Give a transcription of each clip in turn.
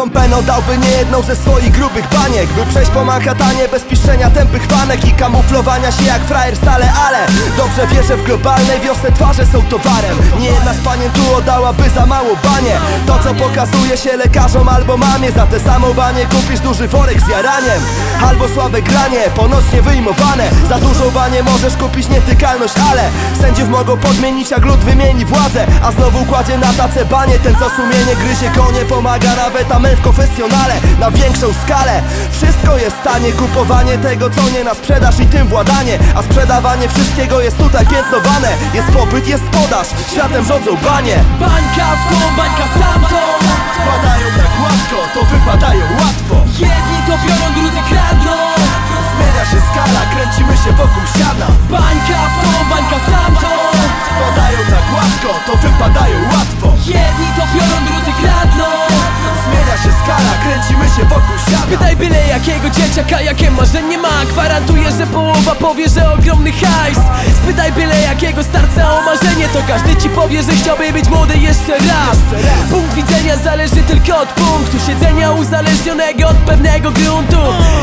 Sean Penn oddałby niejedną ze swoich grubych baniek By przejść po Manhattanie bez piszczenia tępych fanek I kamuflowania się jak frajer stale, ale Dobrze wierzę w globalnej wiosce twarze są towarem. Nie jedna z panien tu oddałaby za mało banie. To co pokazuje się lekarzom albo mamie Za tę samą banie kupisz duży worek z jaraniem. Albo słabe granie, ponośnie wyjmowane Za dużą banie możesz kupić nietykalność, ale Sędziów mogą podmienić jak lud wymieni władzę. A znowu kładzie na tacę banie Ten co sumienie gryzie konie Pomaga nawet amen w konfesjonale Na większą skalę. Wszystko jest tanie Kupowanie tego co nie na sprzedaż i tym władanie. A sprzedawanie wszystkiego jest tutaj piętnowane. Jest popyt, jest podaż Światem rządzą banie. Bańka w tą, bańka w tamtą Wpadają tak łatwo, to wypadają łatwo. Jedni to biorą, się wokół ściana Pytaj byle jakiego dzieciaka, jakie marzenie ma. Gwarantuję, że połowa powie, że ogromny hajs. Spytaj byle jakiego starca o marzenie To każdy ci powie, że chciałby być młody jeszcze raz. Punkt widzenia zależy tylko od punktu Siedzenia uzależnionego od pewnego gruntu.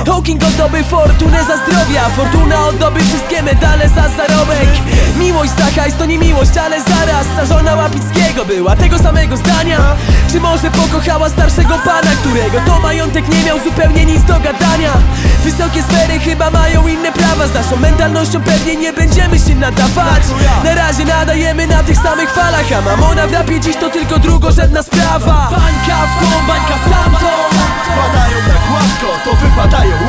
Hawking oddoby fortunę za zdrowia Fortuna oddoby wszystkie medale za zarobek Miłość za hajs to nie miłość, ale zaraz Ta żona Łapickiego była tego samego zdania. Czy może pokochała starszego pana, którego to majątek nie miał zupełnie nic do gadania? Wysokie sfery chyba mają inne prawa Z naszą mentalnością pewnie nie będziemy się nadawać. Na razie nadajemy na tych samych falach A mamona w rapie dziś to tylko drugorzędna sprawa. Bańka w tą, bańka w tamtą Wpadają tak łatwo, to wypadają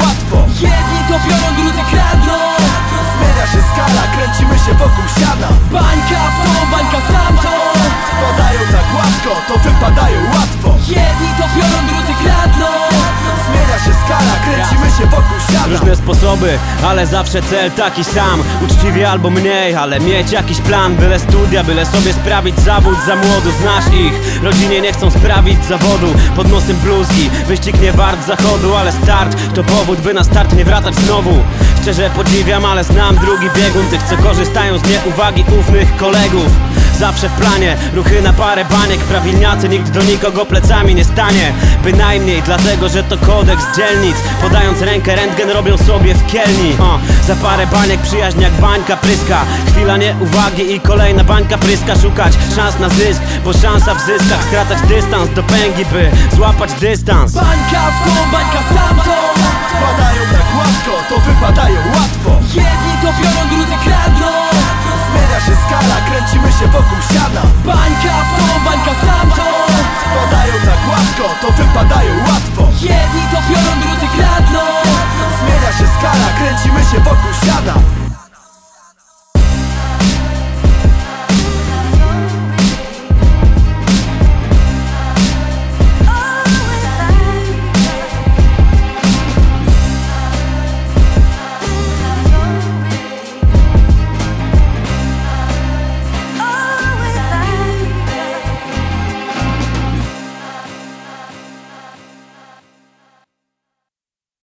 Różne sposoby, ale zawsze cel taki sam. Uczciwie albo mniej, ale mieć jakiś plan. Byle studia, byle sobie sprawić zawód za młodu Znasz ich, rodzinie nie chcą sprawić zawodu. Pod nosem bluzki, wyścig nie wart zachodu Ale start to powód, by na start nie wracać znowu. Szczerze podziwiam, ale znam drugi biegun Tych, co korzystają z nieuwagi ufnych kolegów Zawsze w planie, ruchy na parę baniek Prawilniacy, nikt do nikogo plecami nie stanie. Bynajmniej dlatego, że to kodeks dzielnic. Podając rękę rentgen robią sobie w kielni. O, Za parę baniek przyjaźń jak bańka pryska. Chwila nieuwagi i kolejna bańka pryska. Szukać szans na zysk, bo szansa w zyskach Skracać dystans do pęgi, by złapać dystans. Bańka w tą, bańka w tamtą Wpadają tak łatwo, to wypadają łatwo. Jedni to biorą, Jedni to biorą,